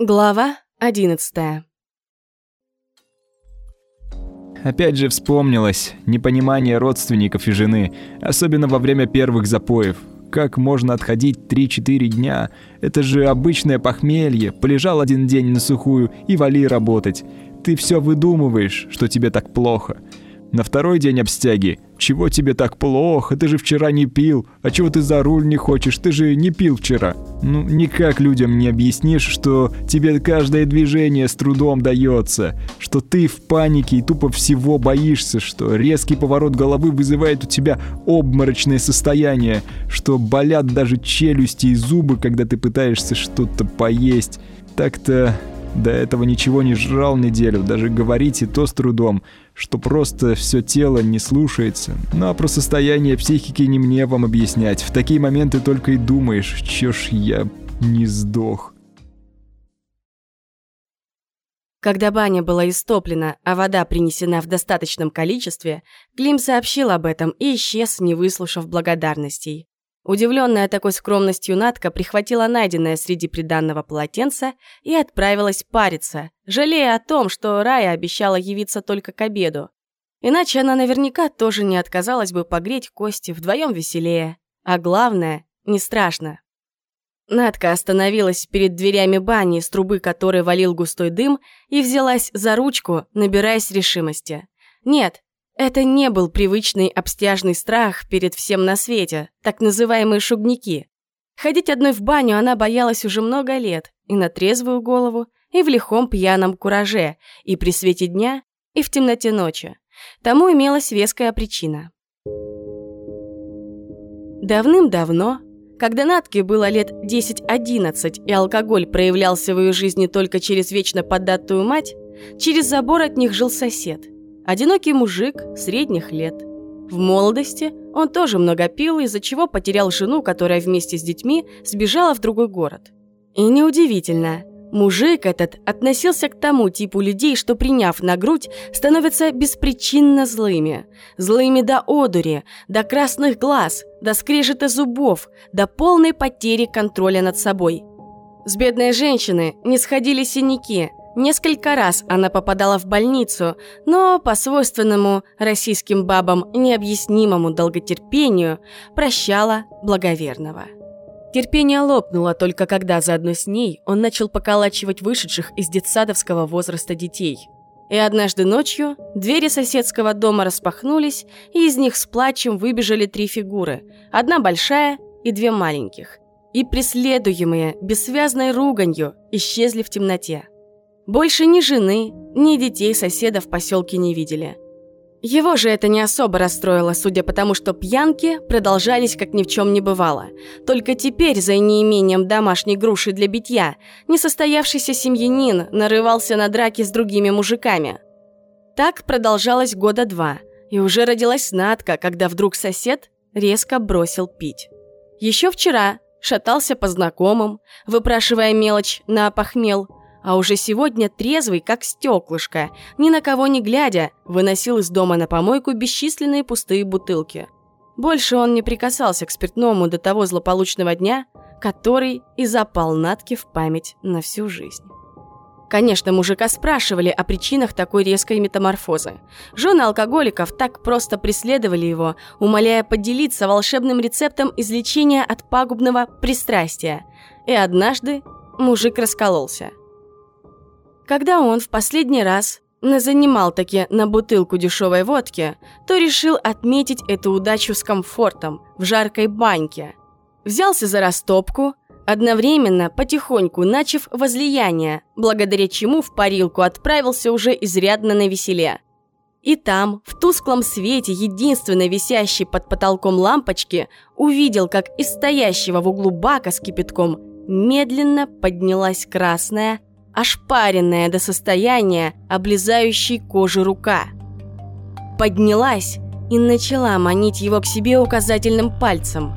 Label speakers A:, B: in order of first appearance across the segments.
A: Глава одиннадцатая
B: Опять же вспомнилось непонимание родственников и жены, особенно во время первых запоев. Как можно отходить 3-4 дня? Это же обычное похмелье. Полежал один день на сухую и вали работать. Ты все выдумываешь, что тебе так плохо. На второй день обстяги. Чего тебе так плохо? Ты же вчера не пил. А чего ты за руль не хочешь? Ты же не пил вчера. Ну, никак людям не объяснишь, что тебе каждое движение с трудом дается. Что ты в панике и тупо всего боишься. Что резкий поворот головы вызывает у тебя обморочное состояние. Что болят даже челюсти и зубы, когда ты пытаешься что-то поесть. Так-то до этого ничего не жрал неделю, даже говорить и то с трудом, что просто все тело не слушается. Ну а про состояние психики не мне вам объяснять. В такие моменты только и думаешь, чё ж я не сдох.
A: Когда баня была истоплена, а вода принесена в достаточном количестве, Клим сообщил об этом и исчез, не выслушав благодарностей. Удивленная такой скромностью Натка прихватила найденное среди приданного полотенца и отправилась париться, жалея о том, что Рая обещала явиться только к обеду. Иначе она наверняка тоже не отказалась бы погреть кости, вдвоем веселее. А главное, не страшно. Надка остановилась перед дверями бани, с трубы которой валил густой дым, и взялась за ручку, набираясь решимости. Нет, это не был привычный обстяжный страх перед всем на свете, так называемые шугники. Ходить одной в баню она боялась уже много лет, и на трезвую голову, и в лихом пьяном кураже, и при свете дня, и в темноте ночи. Тому имелась веская причина. Давным-давно, когда Натке было лет 10-11, и алкоголь проявлялся в ее жизни только через вечно поддатую мать, через забор от них жил сосед – Одинокий мужик средних лет. В молодости он тоже много пил, из-за чего потерял жену, которая вместе с детьми сбежала в другой город. И неудивительно, мужик этот относился к тому типу людей, что, приняв на грудь, становятся беспричинно злыми. Злыми до одури, до красных глаз, до скрежета зубов, до полной потери контроля над собой. С бедной женщины не сходили синяки, Несколько раз она попадала в больницу, но по свойственному российским бабам необъяснимому долготерпению прощала благоверного. Терпение лопнуло только когда заодно с ней он начал поколачивать вышедших из детсадовского возраста детей. И однажды ночью двери соседского дома распахнулись, и из них с плачем выбежали три фигуры, одна большая и две маленьких. И преследуемые бессвязной руганью исчезли в темноте. Больше ни жены, ни детей соседа в поселке не видели. Его же это не особо расстроило, судя по тому, что пьянки продолжались как ни в чем не бывало. Только теперь, за неимением домашней груши для битья, несостоявшийся семьянин нарывался на драки с другими мужиками. Так продолжалось года два, и уже родилась Надка, когда вдруг сосед резко бросил пить. Еще вчера шатался по знакомым, выпрашивая мелочь на похмел – а уже сегодня трезвый, как стеклышко, ни на кого не глядя, выносил из дома на помойку бесчисленные пустые бутылки. Больше он не прикасался к спиртному до того злополучного дня, который и запал Натке в память на всю жизнь. Конечно, мужика спрашивали о причинах такой резкой метаморфозы. Жены алкоголиков так просто преследовали его, умоляя поделиться волшебным рецептом излечения от пагубного пристрастия. И однажды мужик раскололся. Когда он в последний раз занимал таки на бутылку дешевой водки, то решил отметить эту удачу с комфортом в жаркой баньке. Взялся за растопку, одновременно потихоньку начав возлияние, благодаря чему в парилку отправился уже изрядно на веселе. И там, в тусклом свете единственной висящей под потолком лампочки, увидел, как из стоящего в углу бака с кипятком медленно поднялась красная, ошпаренная до состояния облезающей кожи рука. Поднялась и начала манить его к себе указательным пальцем.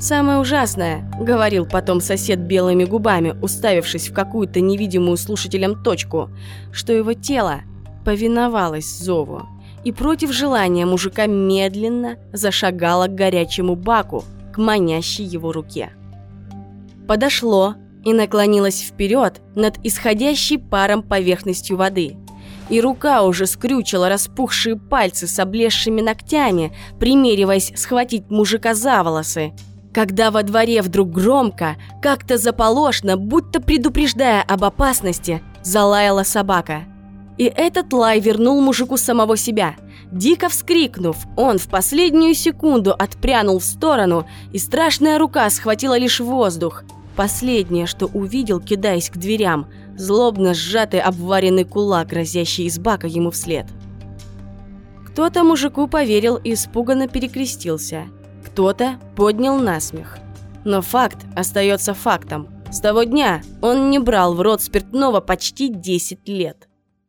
A: «Самое ужасное», — говорил потом сосед белыми губами, уставившись в какую-то невидимую слушателям точку, что его тело повиновалось зову и против желания мужика медленно зашагало к горячему баку, к манящей его руке. Подошло, и наклонилась вперед над исходящей паром поверхностью воды. И рука уже скрючила распухшие пальцы с облезшими ногтями, примериваясь схватить мужика за волосы. Когда во дворе вдруг громко, как-то заполошно, будто предупреждая об опасности, залаяла собака. И этот лай вернул мужику самого себя. Дико вскрикнув, он в последнюю секунду отпрянул в сторону, и страшная рука схватила лишь воздух – Последнее, что увидел, кидаясь к дверям, злобно сжатый обваренный кулак, грозящий из бака ему вслед. Кто-то мужику поверил и испуганно перекрестился. Кто-то поднял насмех. Но факт остается фактом. С того дня он не брал в рот спиртного почти 10 лет.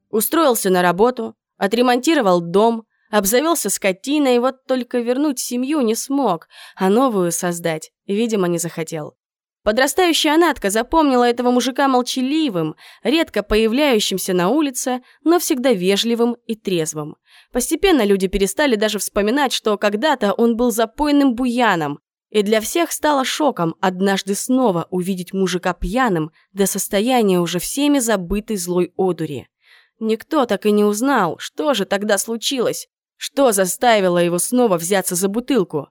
A: Устроился на работу, отремонтировал дом, обзавелся скотиной, вот только вернуть семью не смог, а новую создать, видимо, не захотел. Подрастающая Анатка запомнила этого мужика молчаливым, редко появляющимся на улице, но всегда вежливым и трезвым. Постепенно люди перестали даже вспоминать, что когда-то он был запойным буяном, и для всех стало шоком однажды снова увидеть мужика пьяным до состояния уже всеми забытой злой одури. Никто так и не узнал, что же тогда случилось, что заставило его снова взяться за бутылку.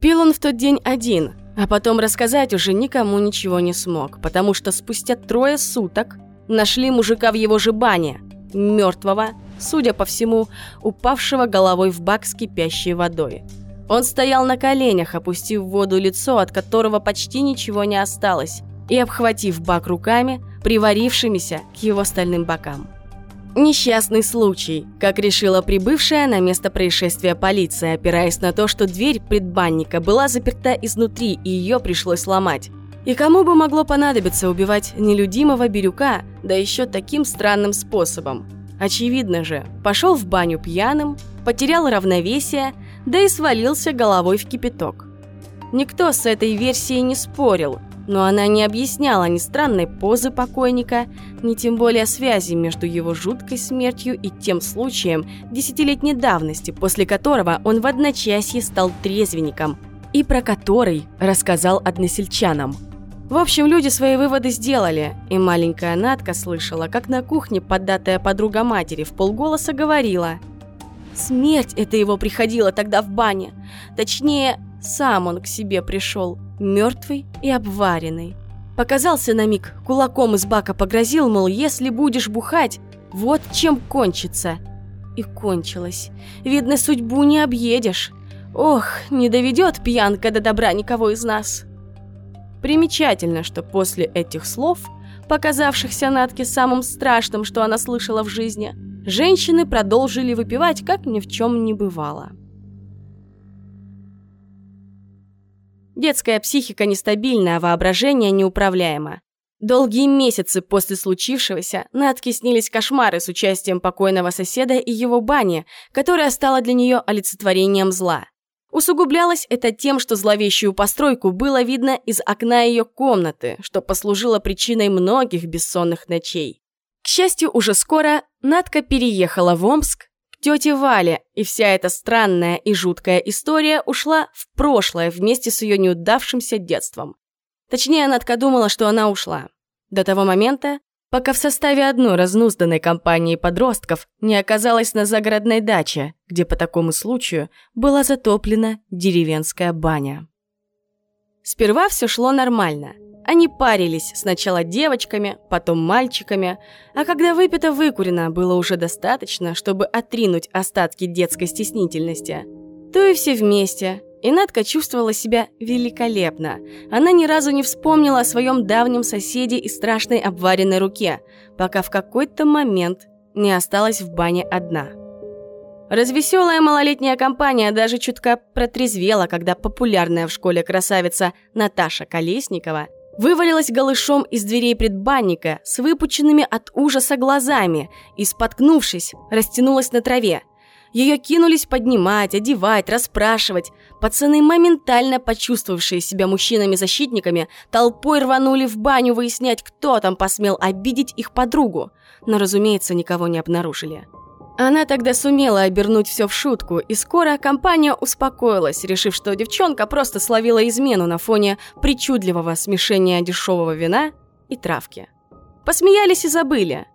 A: Пил он в тот день один, а потом рассказать уже никому ничего не смог, потому что спустя трое суток нашли мужика в его же бане, мертвого, судя по всему, упавшего головой в бак с кипящей водой. Он стоял на коленях, опустив в воду лицо, от которого почти ничего не осталось, и обхватив бак руками, приварившимися к его стальным бокам. Несчастный случай, как решила прибывшая на место происшествия полиция, опираясь на то, что дверь предбанника была заперта изнутри и ее пришлось ломать. И кому бы могло понадобиться убивать нелюдимого Бирюка, да еще таким странным способом? Очевидно же, пошел в баню пьяным, потерял равновесие, да и свалился головой в кипяток. Никто с этой версией не спорил, но она не объясняла ни странной позы покойника, ни тем более связи между его жуткой смертью и тем случаем десятилетней давности, после которого он в одночасье стал трезвенником, и про который рассказал односельчанам. В общем, люди свои выводы сделали, и маленькая Натка слышала, как на кухне поддатая подруга матери в полголоса говорила «Смерть это его приходила тогда в бане, точнее, сам он к себе пришел, мертвый и обваренный. Показался на миг, кулаком из бака погрозил, мол, если будешь бухать, вот чем кончится. И кончилось. Видно, судьбу не объедешь. Ох, не доведет пьянка до добра никого из нас. Примечательно, что после этих слов, показавшихся Натке самым страшным, что она слышала в жизни, женщины продолжили выпивать, как ни в чем не бывало. Детская психика нестабильна, а воображение неуправляемо. Долгие месяцы после случившегося Натке снились кошмары с участием покойного соседа и его бани, которая стала для нее олицетворением зла. Усугублялось это тем, что зловещую постройку было видно из окна ее комнаты, что послужило причиной многих бессонных ночей. К счастью, уже скоро Натка переехала в Омск, тете Вале, и вся эта странная и жуткая история ушла в прошлое вместе с ее неудавшимся детством. Точнее, Надка думала, что она ушла. До того момента, пока в составе одной разнузданной компании подростков не оказалась на загородной даче, где по такому случаю была затоплена деревенская баня. Сперва все шло нормально – они парились сначала девочками, потом мальчиками, а когда выпито-выкурено было уже достаточно, чтобы отринуть остатки детской стеснительности, то и все вместе. И Надка чувствовала себя великолепно. Она ни разу не вспомнила о своем давнем соседе и страшной обваренной руке, пока в какой-то момент не осталась в бане одна. Развеселая малолетняя компания даже чутка протрезвела, когда популярная в школе красавица Наташа Колесникова – вывалилась голышом из дверей предбанника с выпученными от ужаса глазами и, споткнувшись, растянулась на траве. Ее кинулись поднимать, одевать, расспрашивать. Пацаны, моментально почувствовавшие себя мужчинами-защитниками, толпой рванули в баню выяснять, кто там посмел обидеть их подругу. Но, разумеется, никого не обнаружили. Она тогда сумела обернуть все в шутку, и скоро компания успокоилась, решив, что девчонка просто словила измену на фоне причудливого смешения дешевого вина и травки. Посмеялись и забыли.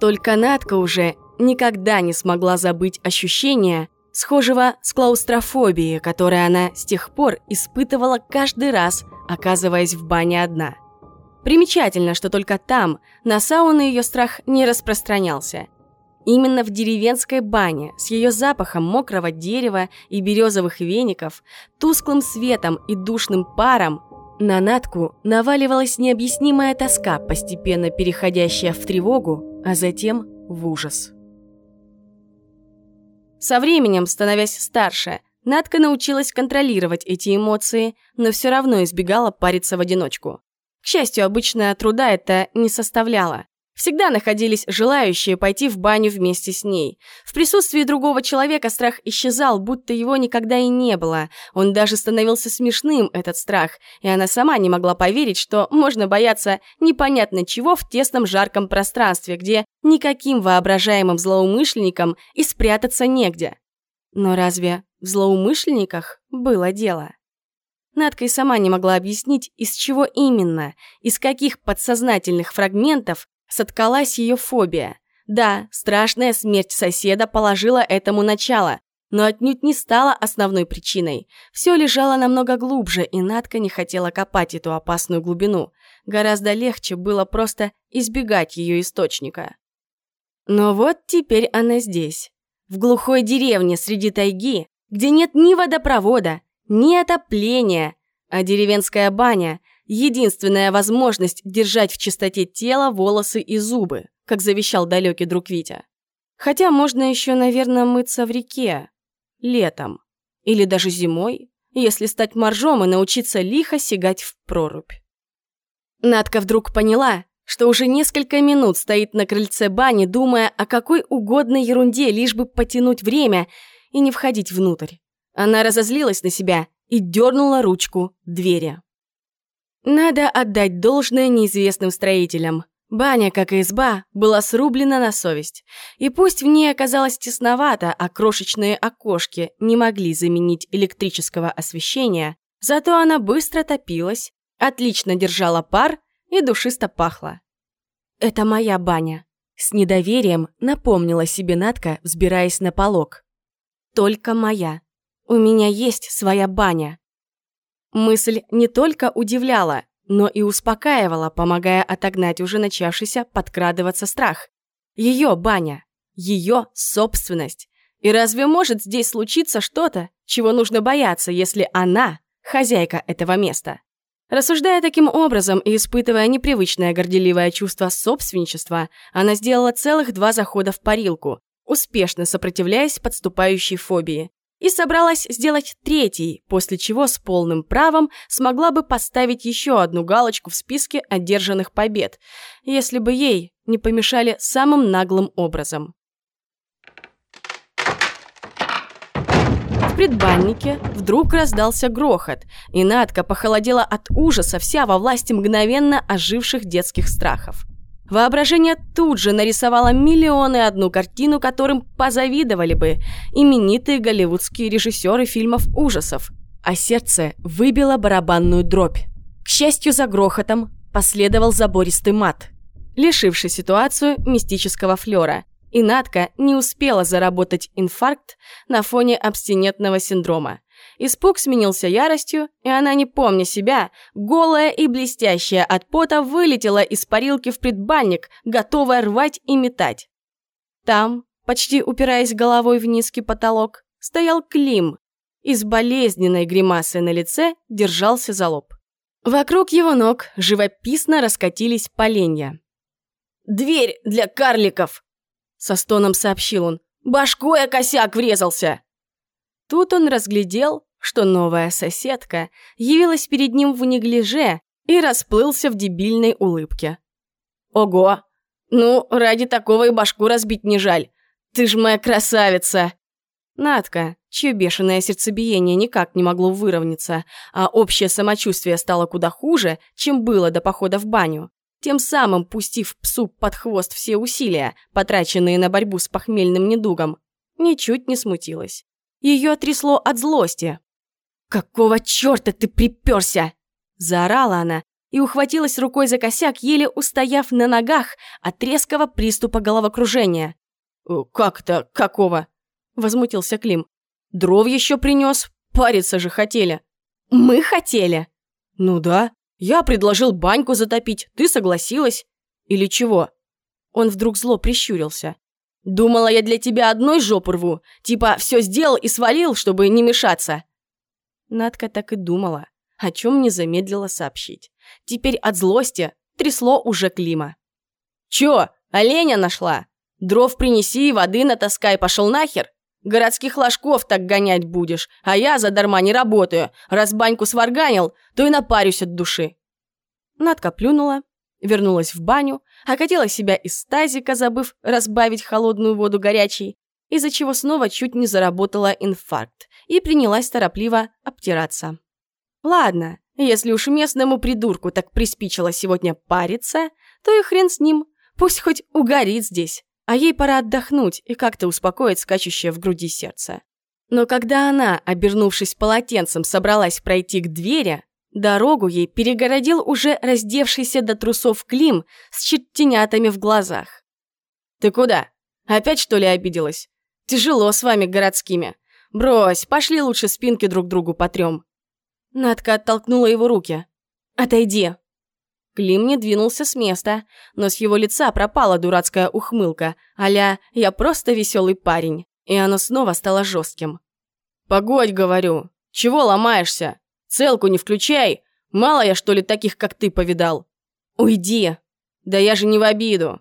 A: Только Надка уже никогда не смогла забыть ощущение, схожего с клаустрофобией, которое она с тех пор испытывала каждый раз, оказываясь в бане одна. Примечательно, что только там на сауны ее страх не распространялся. Именно в деревенской бане с ее запахом мокрого дерева и березовых веников, тусклым светом и душным паром на Натку наваливалась необъяснимая тоска, постепенно переходящая в тревогу, а затем в ужас. Со временем, становясь старше, Надка научилась контролировать эти эмоции, но все равно избегала париться в одиночку. К счастью, обычная труда это не составляло. Всегда находились желающие пойти в баню вместе с ней. В присутствии другого человека страх исчезал, будто его никогда и не было. Он даже становился смешным, этот страх, и она сама не могла поверить, что можно бояться непонятно чего в тесном жарком пространстве, где никаким воображаемым злоумышленникам и спрятаться негде. Но разве в злоумышленниках было дело? Надка и сама не могла объяснить, из чего именно, из каких подсознательных фрагментов соткалась ее фобия. Да, страшная смерть соседа положила этому начало, но отнюдь не стала основной причиной. Все лежало намного глубже, и Надка не хотела копать эту опасную глубину. Гораздо легче было просто избегать ее источника. Но вот теперь она здесь, в глухой деревне среди тайги, где нет ни водопровода, ни отопления, а деревенская баня Единственная возможность держать в чистоте тело, волосы и зубы, как завещал далекий друг Витя. Хотя можно еще, наверное, мыться в реке. Летом. Или даже зимой, если стать моржом и научиться лихо сигать в прорубь. Надка вдруг поняла, что уже несколько минут стоит на крыльце бани, думая о какой угодно ерунде, лишь бы потянуть время и не входить внутрь. Она разозлилась на себя и дернула ручку двери. Надо отдать должное неизвестным строителям. Баня, как и изба, была срублена на совесть. И пусть в ней оказалось тесновато, а крошечные окошки не могли заменить электрического освещения, зато она быстро топилась, отлично держала пар и душисто пахла. «Это моя баня», — с недоверием напомнила себе Натка, взбираясь на полог. «Только моя. У меня есть своя баня». Мысль не только удивляла, но и успокаивала, помогая отогнать уже начавшийся подкрадываться страх. Ее баня, ее собственность. И разве может здесь случиться что-то, чего нужно бояться, если она хозяйка этого места? Рассуждая таким образом и испытывая непривычное горделивое чувство собственничества, она сделала целых два захода в парилку, успешно сопротивляясь подступающей фобии и собралась сделать третий, после чего с полным правом смогла бы поставить еще одну галочку в списке одержанных побед, если бы ей не помешали самым наглым образом. В предбаннике вдруг раздался грохот, и Надка похолодела от ужаса вся во власти мгновенно оживших детских страхов. Воображение тут же нарисовало миллионы одну картину, которым позавидовали бы именитые голливудские режиссеры фильмов ужасов, а сердце выбило барабанную дробь. К счастью, за грохотом последовал забористый мат, лишивший ситуацию мистического флера, и Надка не успела заработать инфаркт на фоне абстинентного синдрома. Испуг сменился яростью, и она, не помня себя, голая и блестящая от пота, вылетела из парилки в предбанник, готовая рвать и метать. Там, почти упираясь головой в низкий потолок, стоял Клим и с болезненной гримасой на лице держался за лоб. Вокруг его ног живописно раскатились поленья. «Дверь для карликов!» — со стоном сообщил он. «Башкой о косяк врезался!» Тут он разглядел, что новая соседка явилась перед ним в неглиже и расплылся в дебильной улыбке. «Ого! Ну, ради такого и башку разбить не жаль. Ты ж моя красавица!» Надка, чье бешеное сердцебиение никак не могло выровняться, а общее самочувствие стало куда хуже, чем было до похода в баню, тем самым пустив псу под хвост все усилия, потраченные на борьбу с похмельным недугом, ничуть не смутилась. Ее трясло от злости. «Какого черта ты приперся?» – заорала она и ухватилась рукой за косяк, еле устояв на ногах от резкого приступа головокружения. «Э, «Как-то какого?» – возмутился Клим. «Дров еще принес, париться же хотели». «Мы хотели?» «Ну да. Я предложил баньку затопить, ты согласилась. Или чего?» Он вдруг зло прищурился. «Думала, я для тебя одной жопу рву. Типа, все сделал и свалил, чтобы не мешаться». Надка так и думала, о чем не замедлила сообщить. Теперь от злости трясло уже Клима. «Чё, оленя нашла? Дров принеси, воды натаскай, пошел нахер? Городских ложков так гонять будешь, а я задарма не работаю. Раз баньку сварганил, то и напарюсь от души». Надка плюнула, вернулась в баню, окатила себя из тазика, забыв разбавить холодную воду горячей, из-за чего снова чуть не заработала инфаркт и принялась торопливо обтираться. Ладно, если уж местному придурку так приспичило сегодня париться, то и хрен с ним, пусть хоть угорит здесь а ей пора отдохнуть и как-то успокоить скачущее в груди сердце. Но когда она, обернувшись полотенцем, собралась пройти к двери, дорогу ей перегородил уже раздевшийся до трусов Клим с чертенятами в глазах. «Ты куда? Опять, что ли, обиделась? Тяжело с вами городскими. Брось, пошли лучше спинки друг другу потрем». Надка оттолкнула его руки. «Отойди!» Клим не двинулся с места, но с его лица пропала дурацкая ухмылка, аля «я просто веселый парень», и оно снова стало жестким. «Погодь, говорю, чего ломаешься? Целку не включай, мало я что ли таких, как ты, повидал?» «Уйди!» «Да я же не в обиду!»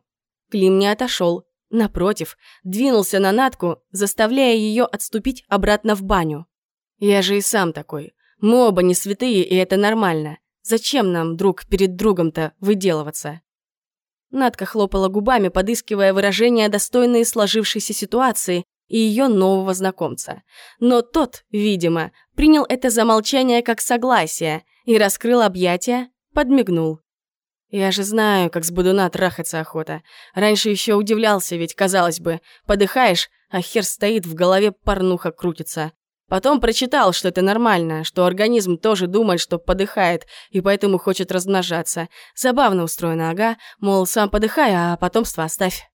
A: Клим не отошел, напротив, двинулся на Натку, заставляя ее отступить обратно в баню. «Я же и сам такой. Мы оба не святые, и это нормально. Зачем нам друг перед другом-то выделываться? Надка хлопала губами, подыскивая выражения, достойные сложившейся ситуации и ее нового знакомца. Но тот, видимо, принял это замолчание как согласие и раскрыл объятия, подмигнул. Я же знаю, как с Будуна трахаться охота. Раньше еще удивлялся, ведь, казалось бы, подыхаешь, а хер стоит, в голове порнуха крутится. Потом прочитал, что это нормально, что организм тоже думает, что подыхает, и поэтому хочет размножаться. Забавно устроено, ага, мол, сам подыхай, а потомство оставь.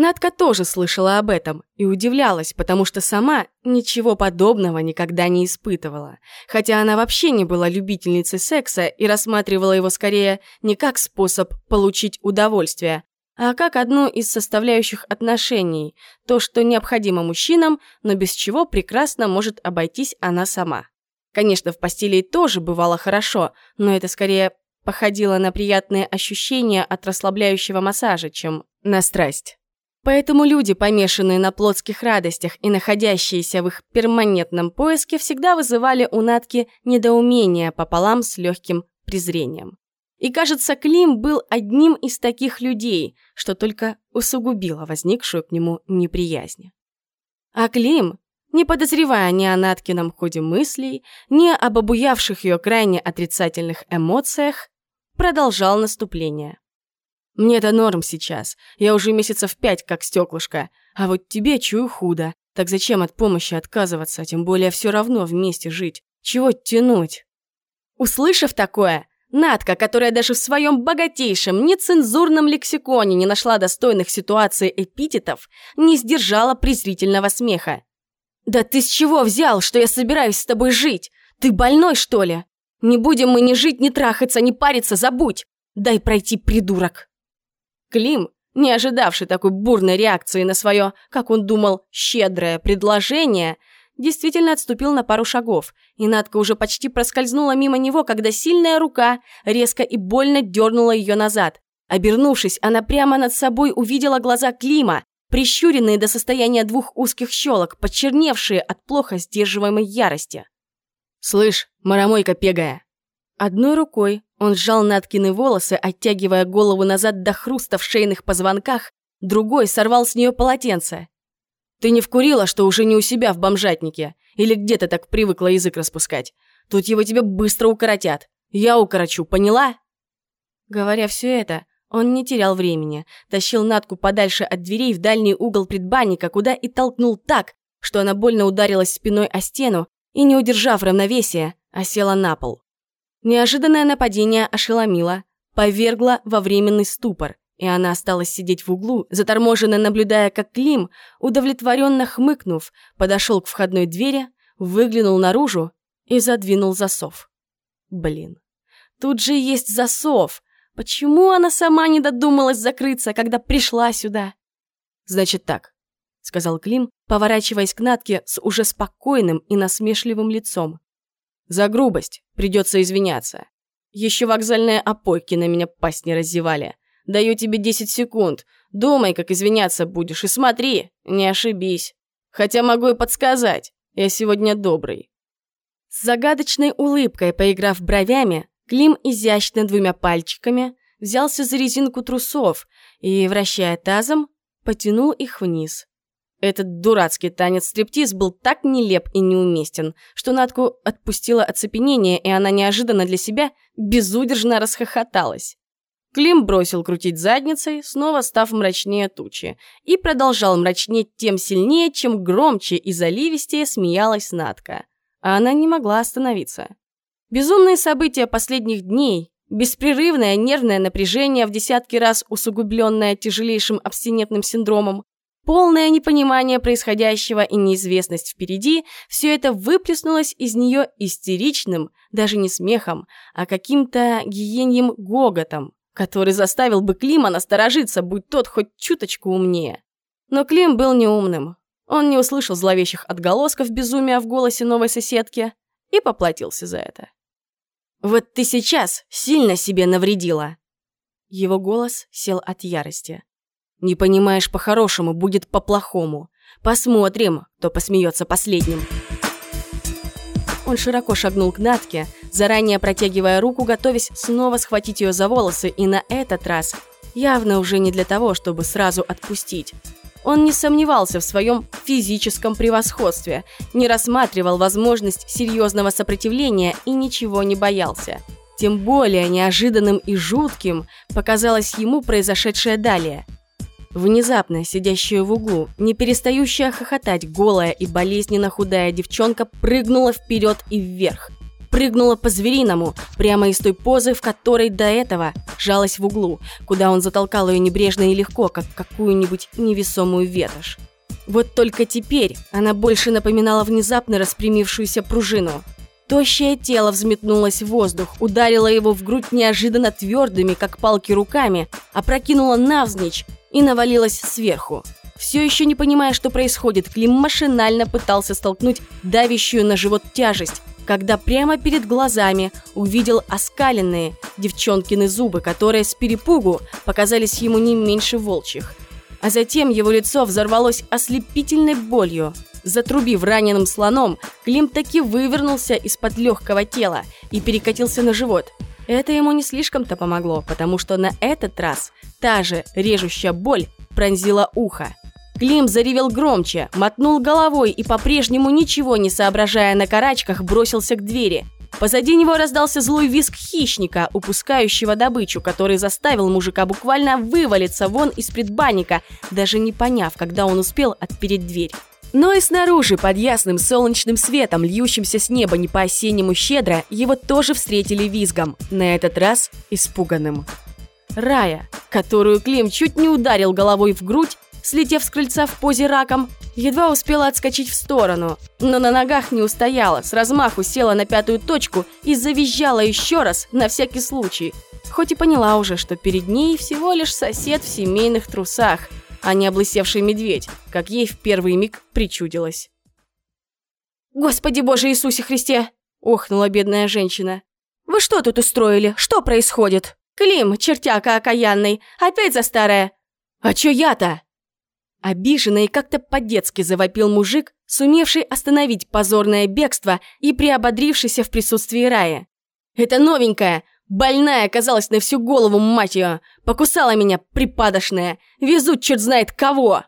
A: Надка тоже слышала об этом и удивлялась, потому что сама ничего подобного никогда не испытывала. Хотя она вообще не была любительницей секса и рассматривала его скорее не как способ получить удовольствие, а как одну из составляющих отношений, то, что необходимо мужчинам, но без чего прекрасно может обойтись она сама. Конечно, в постели тоже бывало хорошо, но это скорее походило на приятные ощущения от расслабляющего массажа, чем на страсть. Поэтому люди, помешанные на плотских радостях и находящиеся в их перманентном поиске, всегда вызывали у Натки недоумение пополам с легким презрением. И, кажется, Клим был одним из таких людей, что только усугубило возникшую к нему неприязнь. А Клим, не подозревая ни о Наткином ходе мыслей, ни об обуявших ее крайне отрицательных эмоциях, продолжал наступление. «Мне это норм сейчас. Я уже месяцев пять как стеклышко. А вот тебе чую худо. Так зачем от помощи отказываться, тем более все равно вместе жить? Чего тянуть?» Услышав такое, Надка, которая даже в своем богатейшем, нецензурном лексиконе не нашла достойных ситуаций эпитетов, не сдержала презрительного смеха. «Да ты с чего взял, что я собираюсь с тобой жить? Ты больной, что ли? Не будем мы ни жить, ни трахаться, ни париться, забудь! Дай пройти, придурок!» Клим, не ожидавший такой бурной реакции на свое, как он думал, щедрое предложение, действительно отступил на пару шагов, и Надка уже почти проскользнула мимо него, когда сильная рука резко и больно дернула ее назад. Обернувшись, она прямо над собой увидела глаза Клима, прищуренные до состояния двух узких щелок, почерневшие от плохо сдерживаемой ярости. «Слышь, маромойка пегая!» Одной рукой он сжал Наткины волосы, оттягивая голову назад до хруста в шейных позвонках, другой сорвал с нее полотенце. Ты не вкурила, что уже не у себя в бомжатнике? Или где ты так привыкла язык распускать? Тут его тебе быстро укоротят. Я укорочу, поняла?» Говоря все это, он не терял времени, тащил Натку подальше от дверей в дальний угол предбанника, куда и толкнул так, что она больно ударилась спиной о стену и, не удержав равновесия, осела на пол. Неожиданное нападение ошеломило, повергло во временный ступор, и она осталась сидеть в углу, заторможенно наблюдая, как Клим, удовлетворенно хмыкнув, подошел к входной двери, выглянул наружу и задвинул засов. Блин, тут же есть засов! Почему она сама не додумалась закрыться, когда пришла сюда? Значит так, сказал Клим, поворачиваясь к Натке с уже спокойным и насмешливым лицом. За грубость придется извиняться. Еще вокзальные опойки на меня пасть не раззевали. Даю тебе 10 секунд. Думай, как извиняться будешь, и смотри, не ошибись. Хотя могу и подсказать, я сегодня добрый». С загадочной улыбкой, поиграв бровями, Клим изящно двумя пальчиками взялся за резинку трусов и, вращая тазом, потянул их вниз. Этот дурацкий танец-стриптиз был так нелеп и неуместен, что Натку отпустило оцепенение, и она неожиданно для себя безудержно расхохоталась. Клим бросил крутить задницей, снова став мрачнее тучи, и продолжал мрачнеть тем сильнее, чем громче и заливистее смеялась Натка. А она не могла остановиться. Безумные события последних дней, беспрерывное нервное напряжение в десятки раз усугубленное тяжелейшим абстинентным синдромом, полное непонимание происходящего и неизвестность впереди, все это выплеснулось из нее истеричным, даже не смехом, а каким-то гиеньем гоготом, который заставил бы Клима насторожиться, будь тот хоть чуточку умнее. Но Клим был неумным. Он не услышал зловещих отголосков безумия в голосе новой соседки и поплатился за это. Вот ты сейчас сильно себе навредила!» Его голос сел от ярости. «Не понимаешь по-хорошему, будет по-плохому. Посмотрим, кто посмеется последним». Он широко шагнул к Натке, заранее протягивая руку, готовясь снова схватить ее за волосы, и на этот раз явно уже не для того, чтобы сразу отпустить. Он не сомневался в своем физическом превосходстве, не рассматривал возможность серьезного сопротивления и ничего не боялся. Тем более неожиданным и жутким показалось ему произошедшее далее. Внезапно сидящая в углу, не перестающая хохотать голая и болезненно худая девчонка прыгнула вперед и вверх прыгнула по-звериному, прямо из той позы, в которой до этого жалась в углу, куда он затолкал ее небрежно и легко, как какую-нибудь невесомую ветошь. Вот только теперь она больше напоминала внезапно распрямившуюся пружину. Тощее тело взметнулось в воздух, ударило его в грудь неожиданно твердыми, как палки, руками, опрокинуло навзничь и навалилось сверху. Все еще не понимая, что происходит, Клим машинально пытался столкнуть давящую на живот тяжесть, когда прямо перед глазами увидел оскаленные девчонкины зубы, которые с перепугу показались ему не меньше волчьих. А затем его лицо взорвалось ослепительной болью. Затрубив раненым слоном, Клим таки вывернулся из-под легкого тела и перекатился на живот. Это ему не слишком-то помогло, потому что на этот раз та же режущая боль пронзила ухо. Клим заревел громче, мотнул головой и, по-прежнему ничего не соображая на карачках, бросился к двери. Позади него раздался злой визг хищника, упускающего добычу, который заставил мужика буквально вывалиться вон из предбанника, даже не поняв, когда он успел отпереть дверь. Но и снаружи, под ясным солнечным светом, льющимся с неба не по-осеннему щедро, его тоже встретили визгом, на этот раз испуганным. Рая, которую Клим чуть не ударил головой в грудь, слетев с крыльца в позе раком, едва успела отскочить в сторону, но на ногах не устояла, с размаху села на пятую точку и завизжала еще раз на всякий случай, хоть и поняла уже, что перед ней всего лишь сосед в семейных трусах, а не облысевший медведь, как ей в первый миг причудилось. «Господи Боже Иисусе Христе!» – охнула бедная женщина. «Вы что тут устроили? Что происходит? Клим, чертяка окаянный, опять за старое!» «А чё я-то?» Обиженный и как-то по-детски завопил мужик, сумевший остановить позорное бегство и приободрившийся в присутствии Рая. «Это новенькая! Больная оказалась на всю голову, мать ее! Покусала меня, припадочная! Везут черт знает кого!»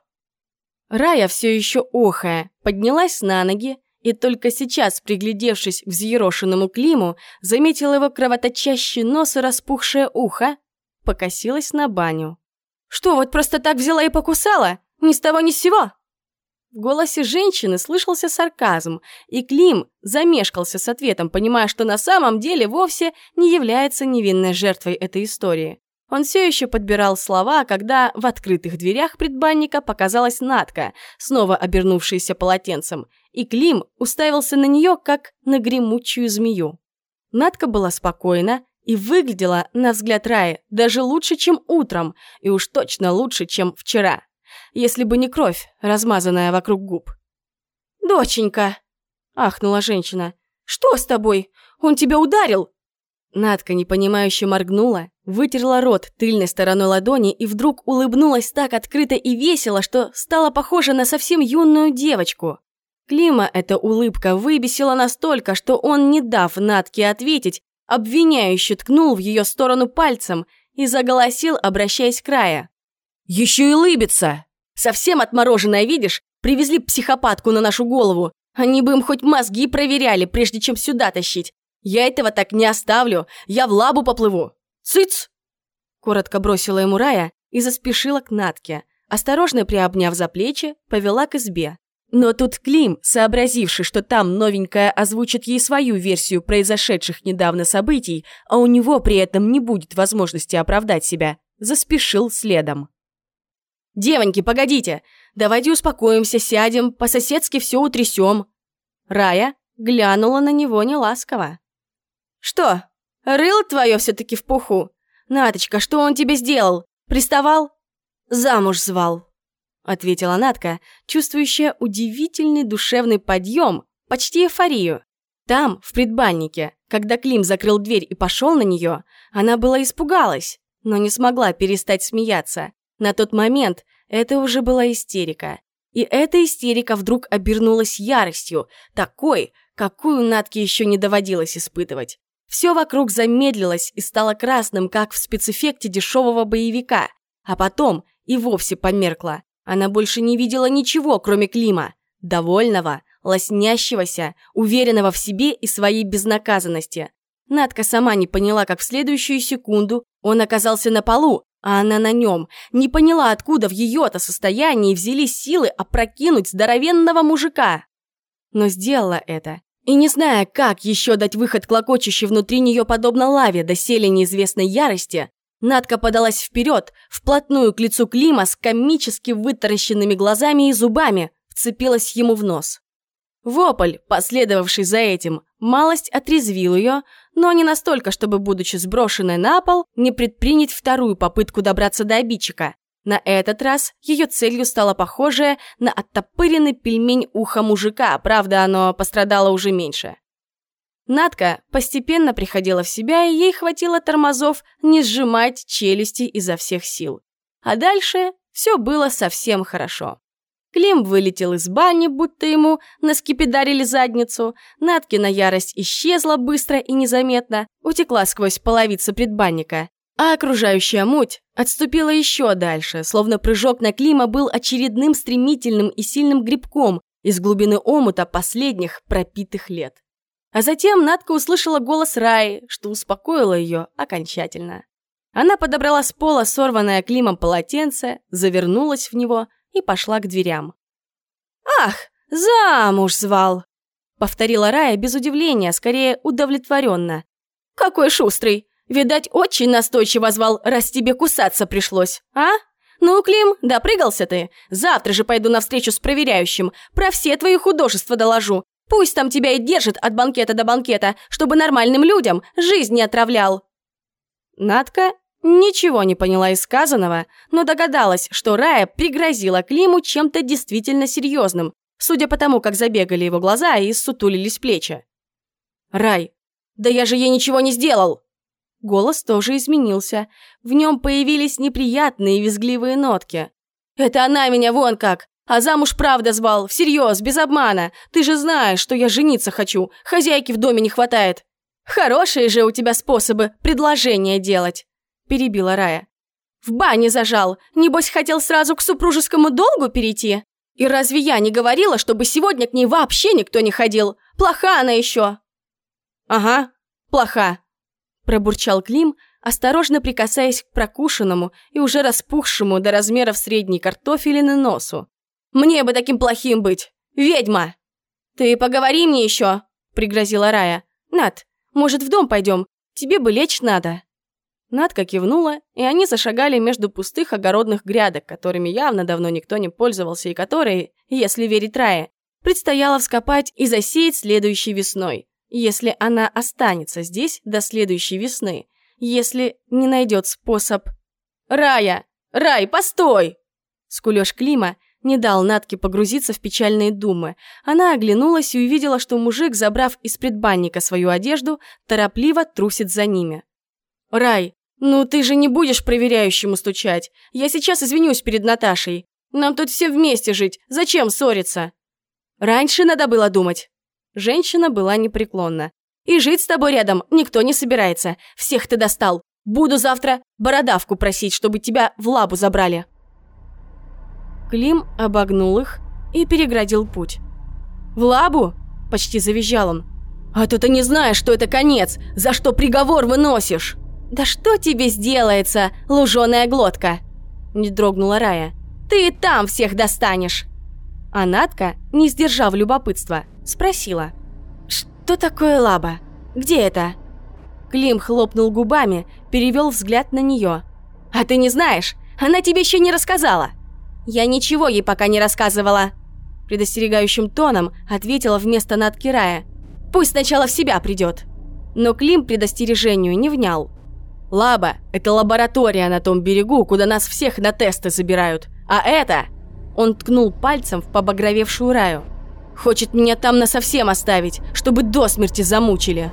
A: Рая, все еще охая, поднялась на ноги и только сейчас, приглядевшись к взъерошенному Климу, заметила его кровоточащий нос и распухшее ухо покосилась на баню. «Что, вот просто так взяла и покусала? Ни с того ни с сего?» В голосе женщины слышался сарказм, и Клим замешкался с ответом, понимая, что на самом деле вовсе не является невинной жертвой этой истории. Он все еще подбирал слова, когда в открытых дверях предбанника показалась Натка, снова обернувшаяся полотенцем, и Клим уставился на нее, как на гремучую змею. Натка была спокойна и выглядела, на взгляд Раи, даже лучше, чем утром, и уж точно лучше, чем вчера если бы не кровь, размазанная вокруг губ. «Доченька!» – ахнула женщина. «Что с тобой? Он тебя ударил?» Надка непонимающе моргнула, вытерла рот тыльной стороной ладони и вдруг улыбнулась так открыто и весело, что стала похожа на совсем юную девочку. Клима эта улыбка выбесила настолько, что он, не дав Натке ответить, обвиняюще ткнул в ее сторону пальцем и заголосил, обращаясь к Рая. «Еще и лыбится!» Совсем отмороженная, видишь? Привезли психопатку на нашу голову. Они бы им хоть мозги проверяли, прежде чем сюда тащить. Я этого так не оставлю. Я в лабу поплыву. Цыц!» Коротко бросила ему Рая и заспешила к Натке. Осторожно приобняв за плечи, повела к избе. Но тут Клим, сообразивший, что там новенькая озвучит ей свою версию произошедших недавно событий, а у него при этом не будет возможности оправдать себя, заспешил следом. «Девоньки, погодите! Давайте успокоимся, сядем, по-соседски все утрясем!» Рая глянула на него неласково. «Что, рыло твое все-таки в пуху? Наточка, что он тебе сделал? Приставал?» «Замуж звал», — ответила Натка, чувствующая удивительный душевный подъем, почти эйфорию. Там, в предбаннике, когда Клим закрыл дверь и пошел на нее, она была испугалась, но не смогла перестать смеяться. На тот момент это уже была истерика. И эта истерика вдруг обернулась яростью, такой, какую Натке еще не доводилось испытывать. Все вокруг замедлилось и стало красным, как в спецэффекте дешевого боевика. А потом и вовсе померкло. Она больше не видела ничего, кроме Клима. Довольного, лоснящегося, уверенного в себе и своей безнаказанности. Надка сама не поняла, как в следующую секунду он оказался на полу, а она на нем. Не поняла, откуда в ее-то состоянии взялись силы опрокинуть здоровенного мужика. Но сделала это. И не зная, как еще дать выход клокочущей внутри нее подобно лаве доселе неизвестной ярости, Надка подалась вперед, вплотную к лицу Клима с комически вытаращенными глазами и зубами, вцепилась ему в нос. Вопль, последовавший за этим, малость отрезвил ее, но не настолько, чтобы, будучи сброшенной на пол, не предпринять вторую попытку добраться до обидчика. На этот раз ее целью стало похожее на оттопыренный пельмень уха мужика, правда, оно пострадало уже меньше. Надка постепенно приходила в себя, и ей хватило тормозов не сжимать челюсти изо всех сил. А дальше все было совсем хорошо. Клим вылетел из бани, будто ему наскипидарили задницу. Наткина ярость исчезла быстро и незаметно, утекла сквозь половицы предбанника. А окружающая муть отступила еще дальше, словно прыжок на Клима был очередным стремительным и сильным грибком из глубины омута последних пропитых лет. А затем Надка услышала голос Раи, что успокоило ее окончательно. Она подобрала с пола сорванное Климом полотенце, завернулась в него – и пошла к дверям. «Ах, замуж звал!» — повторила Рая без удивления, скорее удовлетворенно. «Какой шустрый! Видать, очень настойчиво звал, раз тебе кусаться пришлось, а? Ну, Клим, допрыгался ты. Завтра же пойду на встречу с проверяющим, про все твои художества доложу. Пусть там тебя и держит от банкета до банкета, чтобы нормальным людям жизнь не отравлял». Надка Ничего не поняла из сказанного, но догадалась, что Рая пригрозила Климу чем-то действительно серьезным, судя по тому, как забегали его глаза и сутулились плечи. «Рай, да я же ей ничего не сделал!» Голос тоже изменился. В нем появились неприятные визгливые нотки. «Это она меня вон как! А замуж правда звал, всерьез, без обмана! Ты же знаешь, что я жениться хочу, хозяйки в доме не хватает! Хорошие же у тебя способы предложения делать!» Перебила Рая. «В бане зажал! Небось, хотел сразу к супружескому долгу перейти? И разве я не говорила, чтобы сегодня к ней вообще никто не ходил? Плоха она еще!» «Ага, плоха!» Пробурчал Клим, осторожно прикасаясь к прокушенному и уже распухшему до размеров средней картофелины носу. «Мне бы таким плохим быть! Ведьма!» «Ты поговори мне еще!» – пригрозила Рая. «Над, может, в дом пойдем? Тебе бы лечь надо!» Надка кивнула, и они зашагали между пустых огородных грядок, которыми явно давно никто не пользовался и которые, если верить Рае, предстояло вскопать и засеять следующей весной, если она останется здесь до следующей весны, если не найдет способ... «Рая! Рай, постой!» Скулёж Клима не дал Натке погрузиться в печальные думы. Она оглянулась и увидела, что мужик, забрав из предбанника свою одежду, торопливо трусит за ними. «Рай, «Ну ты же не будешь проверяющему стучать. Я сейчас извинюсь перед Наташей. Нам тут все вместе жить. Зачем ссориться?» «Раньше надо было думать». Женщина была непреклонна. «И жить с тобой рядом никто не собирается. Всех ты достал. Буду завтра бородавку просить, чтобы тебя в лабу забрали». Клим обогнул их и переградил путь. «В лабу?» – почти завизжал он. «А то ты не знаешь, что это конец, за что приговор выносишь!» «Да что тебе сделается, луженая глотка?» Не дрогнула Рая. «Ты там всех достанешь!» А Натка, не сдержав любопытства, спросила. «Что такое лаба? Где это?» Клим хлопнул губами, перевел взгляд на нее. «А ты не знаешь? Она тебе еще не рассказала!» «Я ничего ей пока не рассказывала!» Предостерегающим тоном ответила вместо Натки Рая. «Пусть сначала в себя придет!» Но Клим предостережению не внял. Лаба – это лаборатория на том берегу, куда нас всех на тесты забирают. А это...» Он ткнул пальцем в побагровевшую раю. «Хочет меня там насовсем оставить, чтобы до смерти замучили».